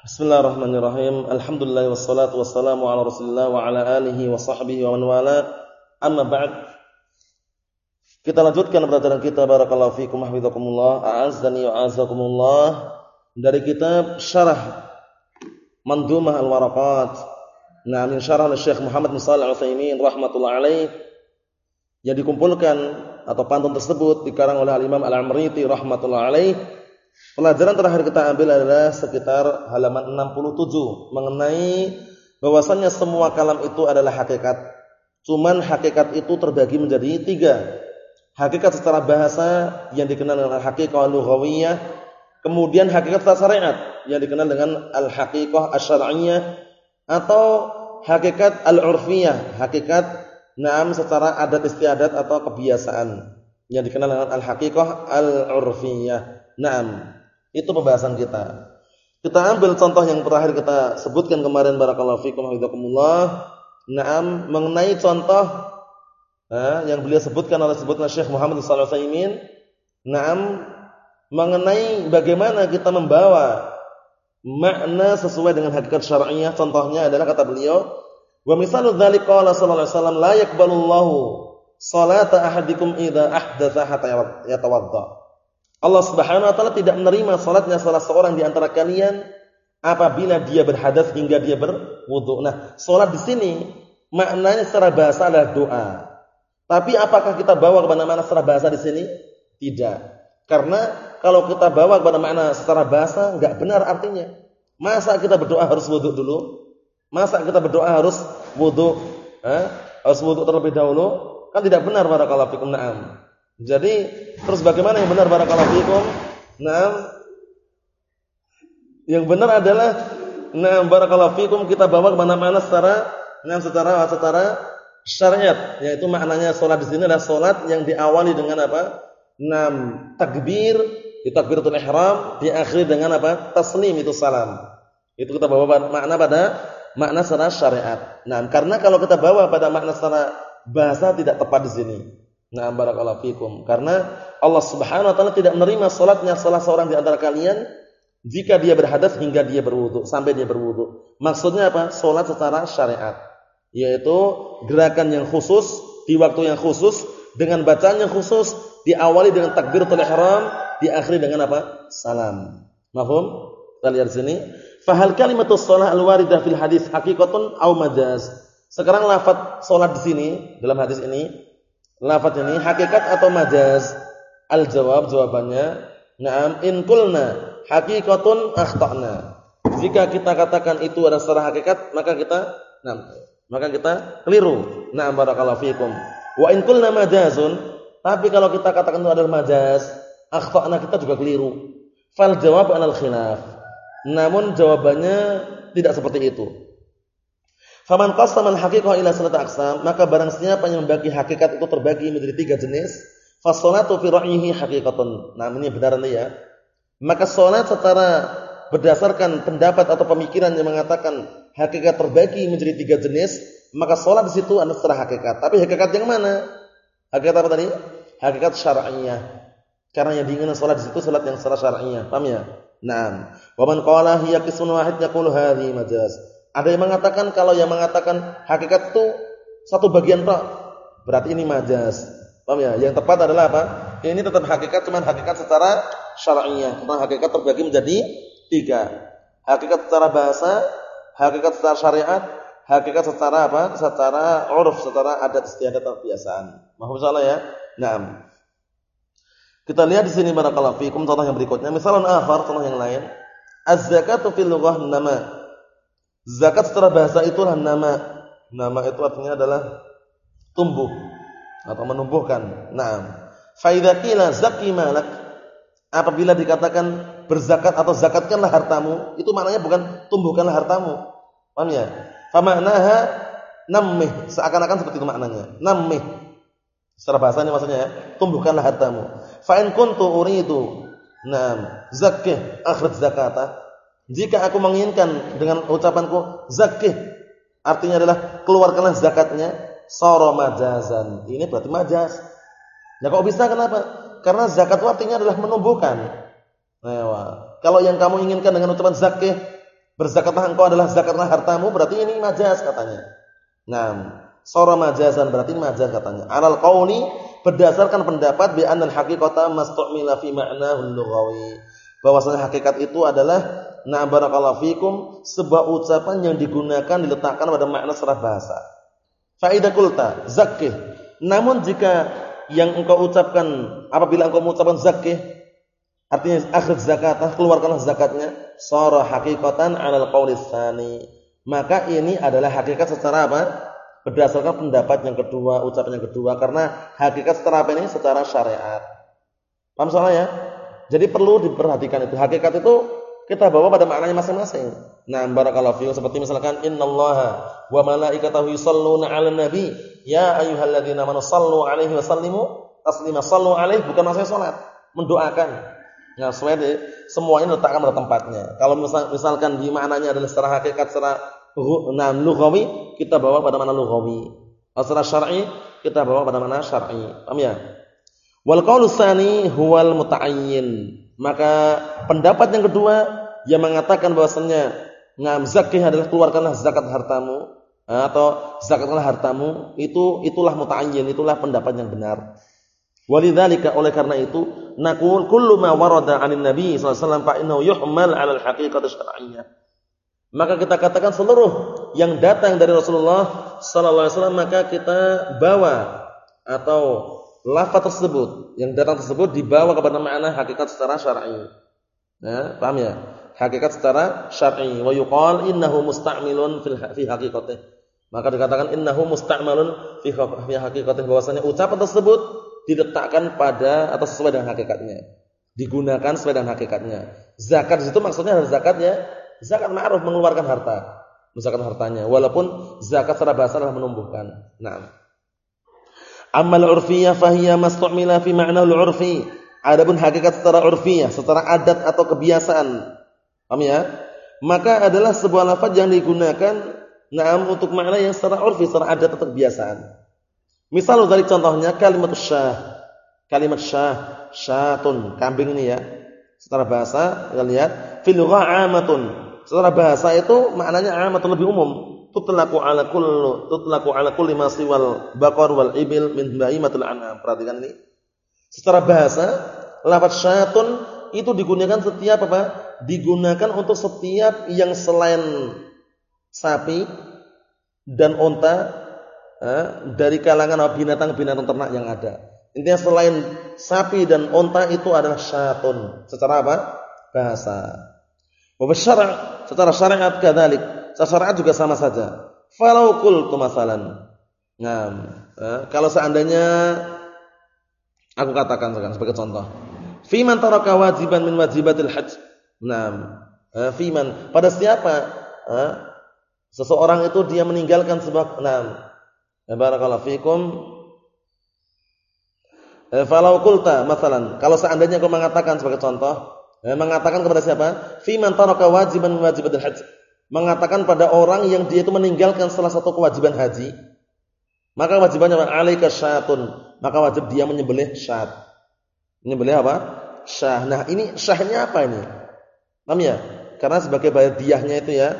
Bismillahirrahmanirrahim. Alhamdulillah wassalatu wassalamu ala Rasulillah wa ala alihi wa sahbihi wa man wala. Amma ba'd. Kita lanjutkan pelajaran kita barakallahu fikum hafizakumullah. A'azzani wa a'azzakumullah dari kitab Syarah Mandumah Al-Waraqat. Nah, min syarah Syekh Muhammad bin Shalih Al-Utsaimin rahimatullah alaih yang dikumpulkan atau pantun tersebut dikarang oleh Al-Imam Al-Amriti rahmatullah alaih Pelajaran terakhir kita ambil adalah sekitar halaman 67 mengenai bahwasannya semua kalam itu adalah hakikat. Cuman hakikat itu terbagi menjadi tiga. Hakikat secara bahasa yang dikenal dengan hakikat lughawiyah, kemudian hakikat secara syariat yang dikenal dengan al-haqiqah asy-syar'iyyah atau hakikat al-urfiyah, hakikat naam secara adat istiadat atau kebiasaan yang dikenal dengan al-haqiqah al-urfiyah. Naam. Itu pembahasan kita. Kita ambil contoh yang terakhir kita sebutkan kemarin barakallahu fikum hafizakumullah. Naam mengenai contoh eh, yang beliau sebutkan oleh sebutnya Syekh Muhammad sallallahu alaihi wasallam. Naam mengenai bagaimana kita membawa makna sesuai dengan hakikat syar'iyyah. Contohnya adalah kata beliau, "Wa misalu dzalika qala sallallahu alaihi wasallam la yaqbalullahu salata ahadikum idza ahdatsa hatta yatawadda." Allah Subhanahu wa taala tidak menerima salatnya salah seorang di antara kalian apabila dia berhadas hingga dia berwudu. Nah, salat di sini maknanya secara bahasa adalah doa. Tapi apakah kita bawa kepada mana secara bahasa di sini? Tidak. Karena kalau kita bawa kepada makna secara bahasa enggak benar artinya. Masa kita berdoa harus wudu dulu? Masa kita berdoa harus wudu? Eh? Harus wudu terlebih dahulu? Kan tidak benar barakallahu fikum. Naam. Jadi terus bagaimana yang benar barakallahu fikum? Nah, yang benar adalah nah barakallahu fikum kita bawa ke mana-mana secara nah secara secara syariat, yaitu maknanya salat di sini adalah salat yang diawali dengan apa? Enam takbir, di takbiratul ihram, diakhiri dengan apa? Taslim itu salam. Itu kita bawa makna pada makna secara syariat. Nah, karena kalau kita bawa pada makna secara bahasa tidak tepat di sini. Nah, barakallahu fikum. Karena Allah Subhanahu wa taala tidak menerima salatnya salah seorang di antara kalian jika dia berhadas hingga dia berwudu, sampai dia berwudu. Maksudnya apa? Salat secara syariat, yaitu gerakan yang khusus di waktu yang khusus dengan bacaan yang khusus, diawali dengan takbiratul ihram, diakhiri dengan apa? Salam. Mahum? Kita lihat sini. Fahal kalimatus shalah al-waridah fil hadis haqiqatun aw majaz? Sekarang lafaz salat di sini dalam hadis ini lafaz ini hakikat atau majaz? Al-jawab jawabannya, na'am in qulna haqiqatun akhtana. Jika kita katakan itu adalah secara hakikat, maka kita nah, maka kita keliru. Na'am barakallahu fikum. Wa in qulna majazun, tapi kalau kita katakan itu adalah majaz, akhtana kita juga keliru. Fal jawab anal khilaf. Namun jawabannya tidak seperti itu. Faman qasama al-haqiqah ila salat aqsam, maka barang siapa yang membagi hakikat itu terbagi menjadi tiga jenis, fa salatu fi ra'yihi haqiqatan. Nah, ini benar ini ya. Maka salat secara berdasarkan pendapat atau pemikiran yang mengatakan hakikat terbagi menjadi tiga jenis, maka salat di situ adalah secara hakikat. Tapi hakikat yang mana? Hakikat apa tadi? Hakikat syar'iyyah. Karena yang diinginkan salat di situ salat yang secara syar'iyyah. Paham ya? Naam. Wa man qala hiya qismun wahid yaqulu hadhi majaz. Ada yang mengatakan kalau yang mengatakan hakikat itu satu bagian tok, berarti ini majas. Paham ya? Yang tepat adalah apa? Ini tetap hakikat cuman hakikat secara syar'iyyah. Karena hakikat terbagi menjadi tiga. Hakikat secara bahasa, hakikat secara syariat, hakikat secara apa? Secara uruf, secara adat istiadat atau kebiasaan. Mohon salah ya. Naam. Kita lihat di sini barakallahu fikum contoh yang berikutnya. Misalnya akhar contoh yang lain. Az-zakatu fil lughah nama Zakat secara bahasa itulah nama. Nama itu artinya adalah tumbuh atau menumbuhkan. Naam. Fa zaki malak apabila dikatakan berzakat atau zakatkanlah hartamu, itu maknanya bukan tumbuhkanlah hartamu. Paham ya? Fa maknaha nammih, seakan-akan seperti itu maknanya. Nammih. Secara bahasa ini maksudnya ya, tumbuhkanlah hartamu. Fa in kuntu uridu Naam, zakih akhraj zakata jika aku menginginkan dengan ucapanku zakih, artinya adalah keluarkanlah zakatnya, soro majazan. Ini berarti majaz. Nah kok bisa kenapa? Karena zakat itu artinya adalah menumbuhkan. Nah, kalau yang kamu inginkan dengan ucapan zakih, berzakatlah engkau adalah zakatlah hartamu berarti ini majaz katanya. Nah, sora majazan berarti ini majaz katanya. Alal qauli berdasarkan pendapat bi annal haqiqata mastu'mila fi ma'nahu lughawi. Bahwasanya hakikat itu adalah na barakallahu fikum sebuah ucapan yang digunakan diletakkan pada makna secara bahasa. Faidah kulta zakih. Namun jika yang engkau ucapkan apabila engkau mengucapkan zakih artinya akhir zakatah keluarkanlah zakatnya sara haqiqatan 'alal qauli tsani. Maka ini adalah hakikat secara apa? Berdasarkan pendapat yang kedua ucapan yang kedua. Karena hakikat secara apa ini? Secara syariat. Paham soalnya ya jadi perlu diperhatikan itu hakikat itu kita bawa pada maknanya masing-masing nah barakallahu fiikum seperti misalkan innallaha wa malaikatahu yusholluna 'alan nabi ya ayyuhalladzina amanu sallu 'alaihi wa sallimu taslima sallu 'alaihi bukan maksudnya salat mendoakan Nah, semuanya semuanya letakkan pada tempatnya. Kalau misal, misalkan di maknanya adalah secara hakikat secara nah, lughawi, kita bawa pada mana lughawi. Secara syar'i, kita bawa pada mana syar'i. Paham ya? Wal qaulu tsani huwal muta'ayyin. Maka pendapat yang kedua yang mengatakan bahwasanya ngam zakih adalah keluarkanlah zakat hartamu atau zakatlah hartamu itu itulah muta'ayyin, itulah pendapat yang benar. Walidzalika oleh karena itu naqul kullu ma warada 'anin nabi sallallahu alaihi wasallam fa yuhmal 'ala al-haqiqati syar'iyyah. Maka kita katakan seluruh yang datang dari Rasulullah sallallahu alaihi wasallam maka kita bawa atau lafaz tersebut yang datang tersebut dibawa kepada makna hakikat secara syar'i. Nah, paham ya? Hakikat secara syar'i wa yuqal innahu musta'milun fil fi haqiqatih. Maka dikatakan innahu musta'malun fi haqiqatih bahwasanya ucapan tersebut diletakkan pada atau sesuai dengan hakikatnya. Digunakan sesuai dengan hakikatnya. Zakat itu maksudnya adalah zakatnya zakat ma'ruf mengeluarkan harta. Zakat hartanya walaupun zakat secara bahasa adalah menumbuhkan. Nah. Amal urfiyah fahiyah mastu'mila fi ma'na al-urfi. Adapun hakikat secara urfiyah, secara adat atau kebiasaan. Paham ya? Maka adalah sebuah lafaz yang digunakan na'am untuk makna yang secara urfi, secara adat atau kebiasaan. Misal dari contohnya kalimat syah. Kalimat syah, syatun, kambing ini ya. Secara bahasa, kita lihat, fil amatun. Secara bahasa itu maknanya amatun lebih umum. Tutlaqu ala kullu tutlaqu ala kulli ma siwal baqar wal ibil min baimatul an'am. Perhatikan ini. Secara bahasa, lafaz syatun itu digunakan setiap apa? Digunakan untuk setiap yang selain sapi dan onta Eh, dari kalangan binatang-binatang ternak yang ada. Intinya selain sapi dan onta itu adalah syatun. Secara apa? Bahasa. Wa secara syariat kadzalik. Secara juga sama saja. Falau qultu masalan. Nah, kalau seandainya aku katakan sekarang sebagai contoh. Fi man taraka wajiban min wajibatil hajj. Nah, eh, fi man pada siapa? Eh, seseorang itu dia meninggalkan sebuah nah, barakallahu fikum. Falau qulta masalan, kalau seandainya kau mengatakan sebagai contoh, mengatakan kepada siapa? Fi man taraka wajiban min wajibatil haji. Mengatakan pada orang yang dia itu meninggalkan salah satu kewajiban haji, maka wajibannya? Alaika syatun. Maka wajib dia menyembelih syat. Menyembelih apa? Syah. Nah, ini syahnya apa ini? Paham ya? Karena sebagai bayar diahnya itu ya,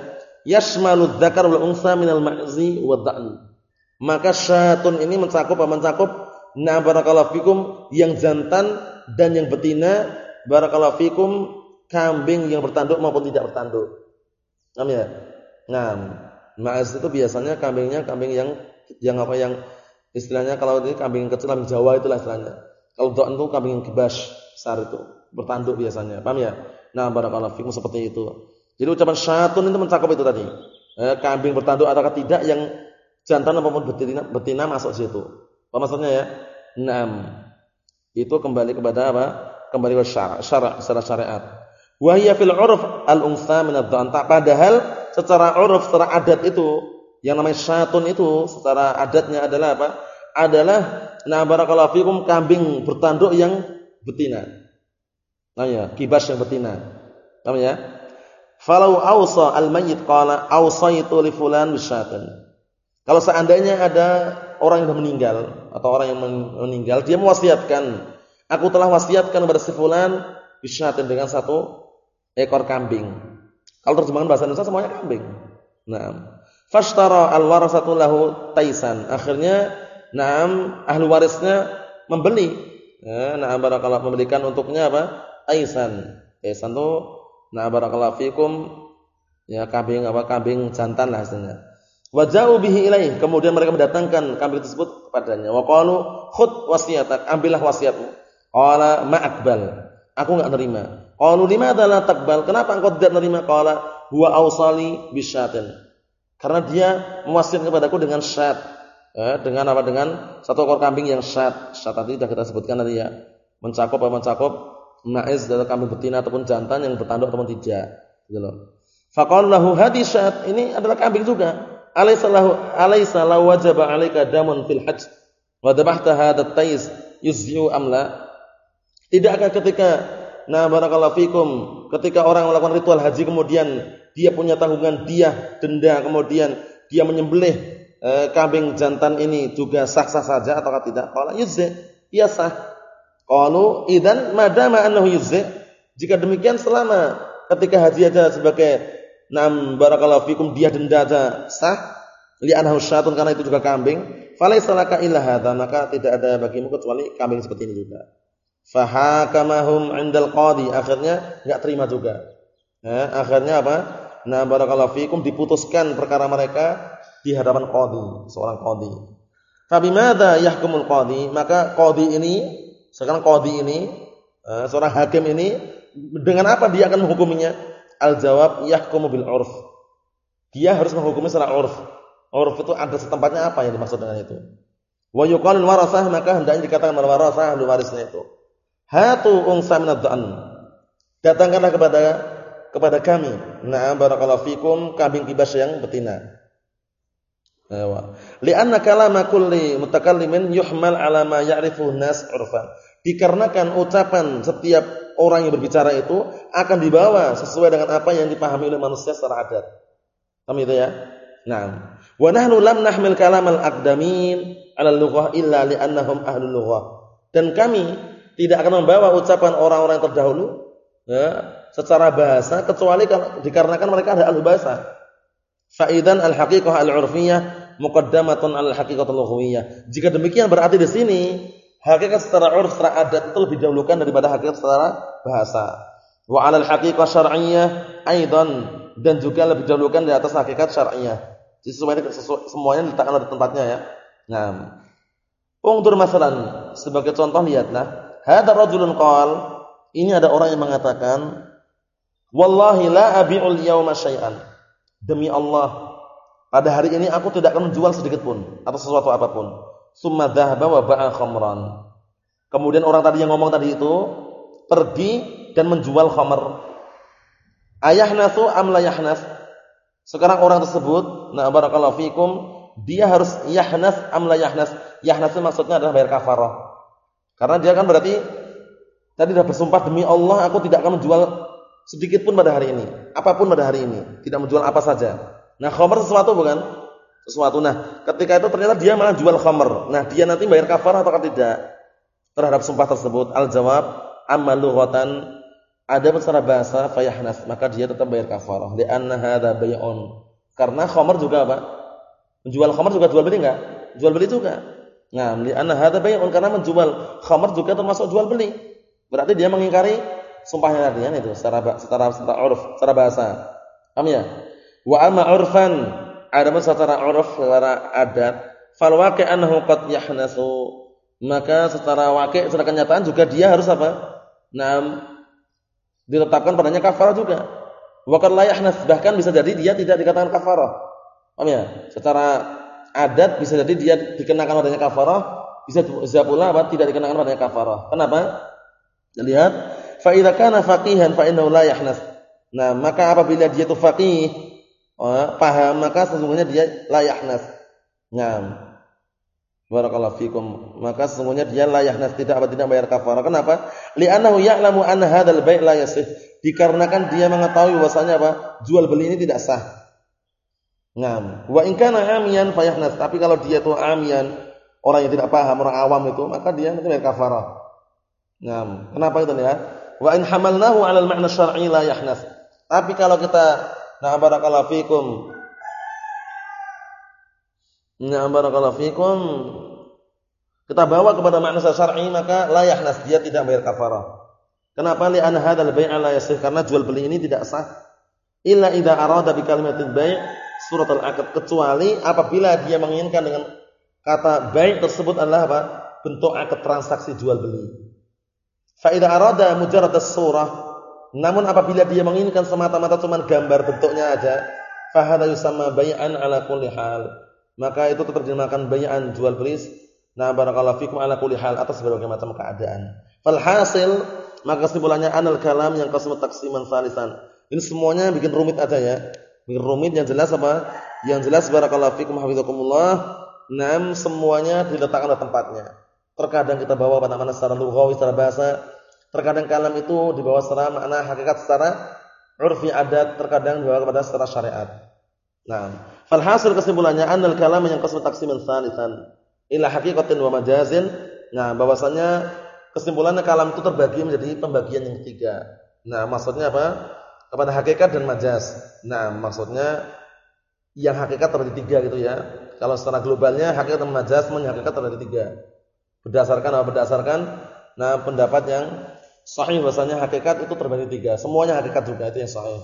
yashmalu dzakar wal unsa minal ma'zi wa dha'n. Maka syatun ini mencakup apa mencakup na barakallahu fikum yang jantan dan yang betina barakallahu fikum kambing yang bertanduk maupun tidak bertanduk. Paham ya? Nah, ma'az itu biasanya kambingnya kambing yang yang apa yang istilahnya kalau ini kambing kecil kambing Jawa itulah istilahnya. Kalau dha'n itu kambing yang kibas besar itu, bertanduk biasanya. Paham ya? Nah, barakallahu fikum seperti itu. Jadi ucapan syatun itu mencakup itu tadi. Eh, kambing bertanduk ataukah tidak yang jantan maupun betina, betina masuk situ. Apa maksudnya ya? Naam. Itu kembali kepada apa? Kembali ke syara', syara' secara syariat. Wa hiya fil 'urf al-unsa min ad Padahal secara 'urf, secara adat itu yang namanya syatun itu secara adatnya adalah apa? Adalah na barakallahu fikum kambing bertanduk yang betina. Nah ya, kibas yang betina. Paham ya? Falau awsa al-mayyit qala awsaitu li fulan bisyatan. Kalau seandainya ada orang yang meninggal atau orang yang meninggal, dia mewasiatkan, aku telah wasiatkan kepada si fulan bisyatin dengan satu ekor kambing. Kalau terjemahan bahasa Indonesia semuanya kambing. Nah, fashtara al-warasatu lahu taisan. Akhirnya, naam ahli warisnya membeli. Ya, nah, barakallahu membelikan untuknya apa? Taisan. Taisan itu nah barakallahu fikum ya kambing apa kambing jantan lah hasilnya. Wajau bihi ilaih. Kemudian mereka mendatangkan kambing tersebut kepadanya. Wa qalu khud wasiatak, ambillah wasiatmu. Qala ma'akbal. Aku enggak nerima. Qalu limadza la taqbal? Kenapa engkau tidak nerima? Qala huwa awsali bisyatin. Karena dia mewasiatkan kepadaku dengan syat. Eh, dengan apa? Dengan satu ekor kambing yang syat. Syat tadi sudah kita sebutkan tadi ya. Mencakup apa mencakup maiz dari kambing betina ataupun jantan yang bertanduk ataupun tidak. Gitu loh. Faqala lahu hadi syat. Ini adalah kambing juga. Alaysa lahu alaysa law wajaba 'alaika damun fil hajj wa dhabhta hadha at-tais yuzyu amla? Tidakkah ketika nah barakallahu fikum ketika orang melakukan ritual haji kemudian dia punya tanggungan dia denda kemudian dia menyembelih eh, kambing jantan ini juga sah-sah saja atau tidak? Qala yuzzi, ya sah. Qalu idzan madama annahu yuzzi. Jika demikian selama ketika haji aja sebagai nam barakallahu fikum dia denda aja sah li'annahu syatun karena itu juga kambing, falaisa laka illa hadza maka tidak ada bagimu kecuali kambing seperti ini juga. Fahakamahum 'indal qadi. Akhirnya enggak terima juga. Ya, akhirnya apa? Nah, barakallahu fikum diputuskan perkara mereka di hadapan qadi, seorang qadi. Fabimada yahkumul qadi? Maka qadi ini, sekarang qadi ini, eh, seorang hakim ini dengan apa dia akan menghukuminya? Al-jawab yahkumu bil 'urf. Dia harus menghukumi secara 'urf. 'Urf itu ada setempatnya apa yang dimaksud dengan itu? Wa yuqalul warasah maka hendaknya dikatakan warasah ahli warisnya itu. Hatu unsa min Datangkanlah kepada kepada kami. Na'am barakallahu fikum kambing kibas yang betina. Li'anna kalama kulli mutakallimin yuhmal ala ma ya'rifu nas 'urfan. Dikarenakan ucapan setiap orang yang berbicara itu akan dibawa sesuai dengan apa yang dipahami oleh manusia secara adat. Paham itu ya? Nah, wa nahnu lam nahmil kalam al-aqdamin 'ala al-lughah illa li'annahum ahlul lughah. Dan kami tidak akan membawa ucapan orang-orang terdahulu ya, secara bahasa kecuali dikarenakan mereka ada ahli bahasa. Faidan al-haqiqah al-'urfiyyah muqaddamatun al-haqiqatul lughawiyah. Jika demikian berarti di sini hakikat secara urf secara adat itu lebih didahulukan daripada hakikat secara bahasa. Wa 'alal haqiqah syar'iyyah aidan dan juga lebih didahulukan di atas hakikat syar'iyyah. Jadi semuanya semuanya diletakkan pada tempatnya ya. Nah, Ungdur masalan sebagai contoh lihatlah Hadar rajulun qal, ini ada orang yang mengatakan, "Wallahi la abi'ul yawma syai'an." Demi Allah, pada hari ini aku tidak akan menjual sedikit pun atau sesuatu apa pun. Summa dhahaba wa ba'a khamran. Kemudian orang tadi yang ngomong tadi itu pergi dan menjual khamr. Ayahnasu am la yahnas? Sekarang orang tersebut, na barakallahu fikum, dia harus yahnas am la yahnas? Yahnas maksudnya adalah bayar kafarah. Karena dia kan berarti tadi sudah bersumpah demi Allah aku tidak akan menjual sedikit pun pada hari ini, apa pun pada hari ini, tidak menjual apa saja. Nah, khamr sesuatu bukan? Sesuatu. Nah, ketika itu ternyata dia malah jual khamr. Nah, dia nanti bayar kafar atau tidak terhadap sumpah tersebut? Al-jawab amma lughatan ada secara bahasa fayahnas, maka dia tetap bayar kafarah. Li'anna hadza bay'un. Karena khamr juga apa? Menjual khamr juga jual beli enggak? Jual beli juga. Nah, li'anna hadza bai'un karena menjual khamr juga termasuk jual beli. Berarti dia mengingkari sumpahnya tadi kan itu secara secara secara urf, secara bahasa. Paham ya? Wa amma urfan, adapun secara urf, secara adat, fal waqi' annahu qad yahnasu. Maka secara waqi' secara kenyataan juga dia harus apa? Nah, ditetapkan padanya kafarah juga. Wa qad la bahkan bisa jadi dia tidak dikatakan kafarah. Paham ya? Secara adat bisa jadi dia dikenakan padanya kafarah, bisa bisa pula apa tidak dikenakan padanya kafarah. Kenapa? Lihat, fa idza kana faqihan fa innahu la yahnas. Nah, maka apabila dia itu faqih, oh, paham, maka sesungguhnya dia la yahnas. Nah, Barakallahu fikum. Maka sesungguhnya dia la yahnas tidak apa tidak bayar kafarah. Kenapa? Li'annahu ya'lamu anna hadzal bai' la yasih. Dikarenakan dia mengetahui bahwasanya apa? Jual beli ini tidak sah. Ngam. Wa in kana amiyan fayahnas. Tapi kalau dia itu amiyan, orang yang tidak paham, orang awam itu, maka dia nanti bayar kafarah. Ngam. Kenapa itu ya? Wa in hamalnahu 'ala al-ma'na syar'i la yahnas. Tapi kalau kita nah barakallahu fikum nah barakallahu fikum kita bawa kepada makna syar'i maka layak nas dia tidak bayar kafarah. Kenapa? Li anna hadzal bai' la yasih karena jual beli ini tidak sah illa idza arada bi kalimatil bai' surat al-aqd kecuali apabila dia menginginkan dengan kata bai' tersebut adalah apa? bentuk akad transaksi jual beli. Fa idza arada mujarrad as-surah namun apabila dia menginginkan semata-mata cuma gambar bentuknya aja, fa hadza yusamma bai'an ala kulli hal. Maka itu terjemahkan bai'an jual beli Nah, barakallahu fikum ala kulli hal atas berbagai macam keadaan. Fal hasil maka kesimpulannya anal kalam yang qasmu taksiman salisan. Ini semuanya bikin rumit aja ya. Bikin rumit yang jelas apa? Yang jelas barakallahu fikum hafizakumullah. Nam semuanya diletakkan pada tempatnya. Terkadang kita bawa pada mana secara lughawi secara bahasa, terkadang kalam itu dibawa secara makna hakikat secara urfi adat, terkadang dibawa kepada secara syariat. Nah, fal hasil kesimpulannya anal kalam yang qasmu taksiman salisan ila haqiqatin wa majazin. Nah, bahwasanya kesimpulannya kalam itu terbagi menjadi pembagian yang ketiga. Nah, maksudnya apa? Kepada hakikat dan majaz. Nah, maksudnya yang hakikat terbagi tiga gitu ya. Kalau secara globalnya hakikat dan majaz semuanya hakikat terbagi tiga. Berdasarkan apa? Berdasarkan nah pendapat yang sahih bahwasanya hakikat itu terbagi tiga. Semuanya hakikat juga itu yang sahih.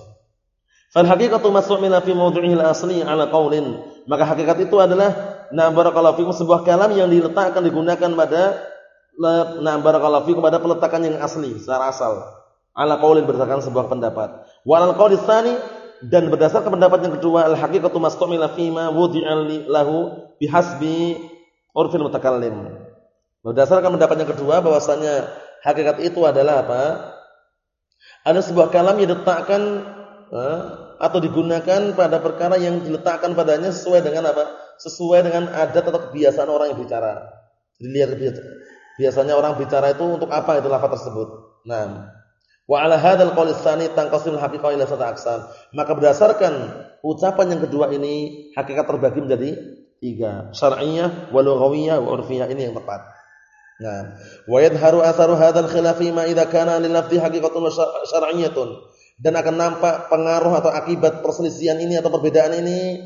Fal haqiqatu mas'umina fi mawdu'ihi al-asli 'ala qaulin. Maka hakikat itu adalah nah barakallahu fikum sebuah kalam yang diletakkan digunakan pada nah barakallahu fikum pada peletakan yang asli secara asal. Ala qaulin berdasarkan sebuah pendapat. Wa al dan berdasarkan pendapat yang kedua al haqiqatu mastumila fima wudi'a lahu bihasbi urfil mutakallim. Berdasarkan pendapat yang kedua bahwasanya hakikat itu adalah apa? Ada sebuah kalam yang diletakkan atau digunakan pada perkara yang diletakkan padanya sesuai dengan apa? sesuai dengan adat atau kebiasaan orang yang bicara. Jadi lihat biasanya orang bicara itu untuk apa itu lafaz tersebut. Nah, wa ala hadzal qaul tsani tanqasimul haqiqah ila sata aqsam. Maka berdasarkan ucapan yang kedua ini hakikat terbagi menjadi tiga, syar'iyyah, wa lughawiyah, wa urfiyah ini yang tepat. Nah, wa yadharu atharu hadzal khilafi ma idza kana lil lafzi haqiqatun syar'iyyatun. Dan akan nampak pengaruh atau akibat perselisihan ini atau perbedaan ini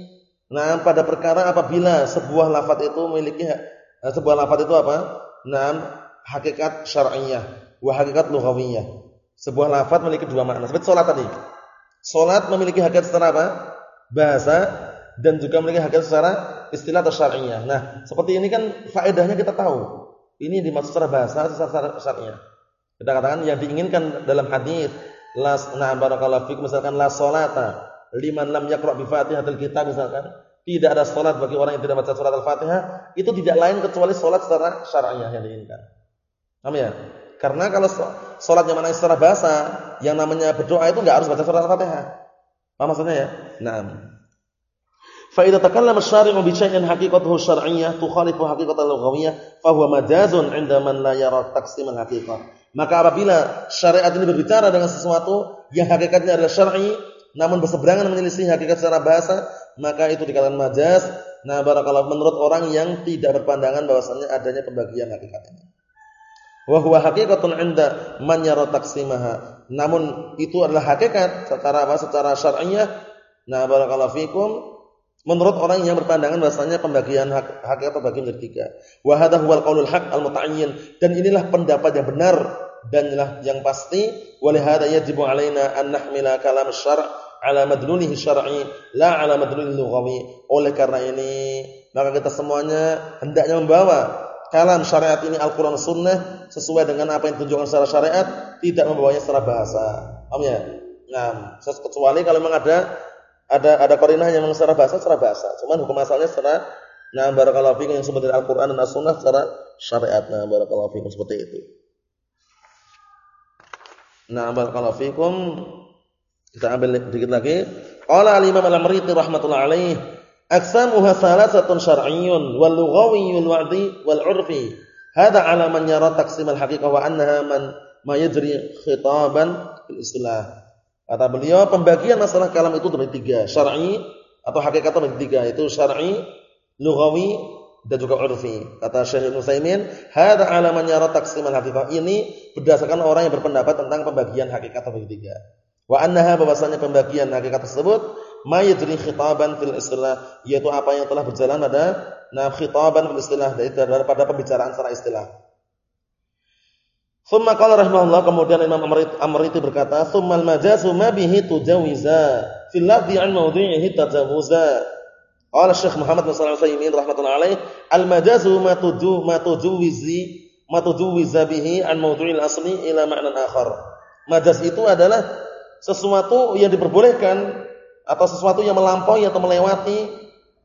Nah, pada perkara apabila sebuah lafaz itu memiliki sebuah lafaz itu apa? Nah, hakikat syar'iyyah wa hakikat lughawiyah. Sebuah lafaz memiliki dua makna. Seperti salat tadi. Salat memiliki hakikat secara apa? Bahasa dan juga memiliki hakikat secara istilah atau syar'iyyah. Nah, seperti ini kan faedahnya kita tahu. Ini dimaksud secara bahasa secara syar'iyyah. Kita katakan yang diinginkan dalam hadis las nah barakallahu fikum misalkan la salata liman lam yaqra bi Fatihatil Kitab misalkan, tidak ada salat bagi orang yang tidak baca surat Al-Fatihah, itu tidak lain kecuali salat secara syar'iyyah yang diinginkan. Paham ya? Karena kalau yang mana secara bahasa, yang namanya berdoa itu enggak harus baca surat Al-Fatihah. Paham maksudnya ya? Naam. Fa idza takallama asy-syari'u bi syai'in haqiqatuhu syar'iyyah tukhalifu haqiqatal lughawiyyah fa huwa majazun 'inda man la yara taqsim al-haqiqah. Maka apabila syariat ini berbicara dengan sesuatu yang hakikatnya adalah syar'i, namun berseberangan menyelisih hakikat secara bahasa, maka itu dikatakan majaz. Nah, barakallahu menurut orang yang tidak berpandangan bahwasannya adanya pembagian hakikat ini. Wa huwa haqiqatun 'inda man yara taqsimaha. Namun itu adalah hakikat secara apa? Secara syar'iyyah. Nah, barakallahu fikum menurut orang yang berpandangan bahwasanya pembagian hak, hakikat terbagi menjadi tiga. Wa hadha huwal qaulul haq al-muta'ayyin dan inilah pendapat yang benar dan yang pasti walihada yajibu alaina an nahmila kalam syara' ala madlulihi syar'i la ala madlulihi lughawi oleh karena ini maka kita semuanya hendaknya membawa kalam syariat ini Al-Qur'an Sunnah sesuai dengan apa yang ditunjukkan secara syariat tidak membawanya secara bahasa. Paham ya? Nah kecuali kalau memang ada ada ada qarinah yang memang secara bahasa secara bahasa. Cuman hukum asalnya secara nah barakallahu fikum yang seperti Al-Qur'an dan As-Sunnah secara syariat. Nah barakallahu fikum seperti itu. Nah, barakallahu fikum. Kita ambil sedikit lagi. Qala al-Imam al-Amriti rahmatullah alaih, "Aqsamuha salasatun syar'iyyun wal lughawiyyun wa'di wal 'urfi." Hada 'ala man yara taqsim al-haqiqah wa annaha man ma yajri khitaban fil istilah. Kata beliau, pembagian masalah kalam itu terbagi tiga, syar'i atau hakikat terbagi tiga, itu syar'i, lughawi dan juga urfi. Kata Syekh Ibnu Utsaimin, "Hadza 'ala man yara taqsim al-haqiqah." Ini berdasarkan orang yang berpendapat tentang pembagian hakikat terbagi tiga. Wa annaha bahwasanya pembagian hakikat tersebut mayadri khitaban fil istilah yaitu apa yang telah berjalan pada nah khitaban fil istilah daripada pembicaraan secara istilah. Thumma qala rahimahullah kemudian Imam Amr itu berkata, "Tsummal majazu ma bihi tujawiza fil lafzi an mawdhi'ihi tajawuza." Qala Syekh Muhammad bin Shalih Al-Utsaimin rahimatullah alaih, "Al-majazu ma tuju ma tujuwizi ma tujuwiza bihi an mawdhi'il asli ila ma'nan akhar." Majaz itu adalah sesuatu yang diperbolehkan atau sesuatu yang melampaui atau melewati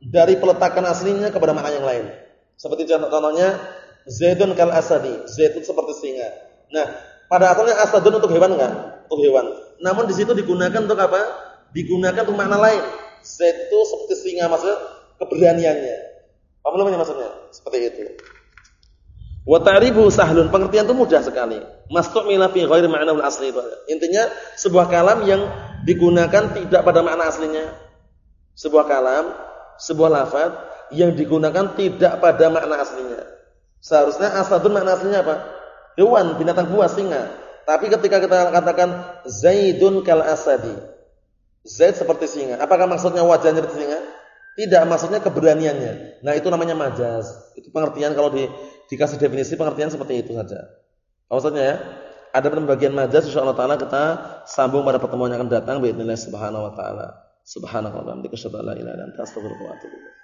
dari peletakan aslinya kepada makna yang lain. Seperti contohnya Zaidun kal asadi, Zaid seperti singa. Nah, pada asalnya asadun untuk hewan enggak? Untuk hewan. Namun di situ digunakan untuk apa? Digunakan untuk makna lain. Zaid itu seperti singa maksudnya keberaniannya. Apa namanya maksudnya? Seperti itu. Wa ta'rifu sahlun, pengertian itu mudah sekali. Mastumila fi ghairi ma'nahu asli itu. Intinya sebuah kalam yang digunakan tidak pada makna aslinya. Sebuah kalam, sebuah lafaz yang digunakan tidak pada makna aslinya. Seharusnya asadun makna aslinya apa? Hewan, binatang buas, singa. Tapi ketika kita katakan Zaidun kal asadi. Zaid seperti singa. Apakah maksudnya wajahnya seperti singa? Tidak, maksudnya keberaniannya. Nah, itu namanya majaz. Itu pengertian kalau di, dikasih definisi pengertian seperti itu saja. Maksudnya ya, ada pembagian majaz insyaallah taala kita sambung pada pertemuan yang akan datang باذن subhanahu wa taala. Subhanallah wa bihamdika asyhadu an la ilaha illa anta astaghfiruka wa atubu ilaik.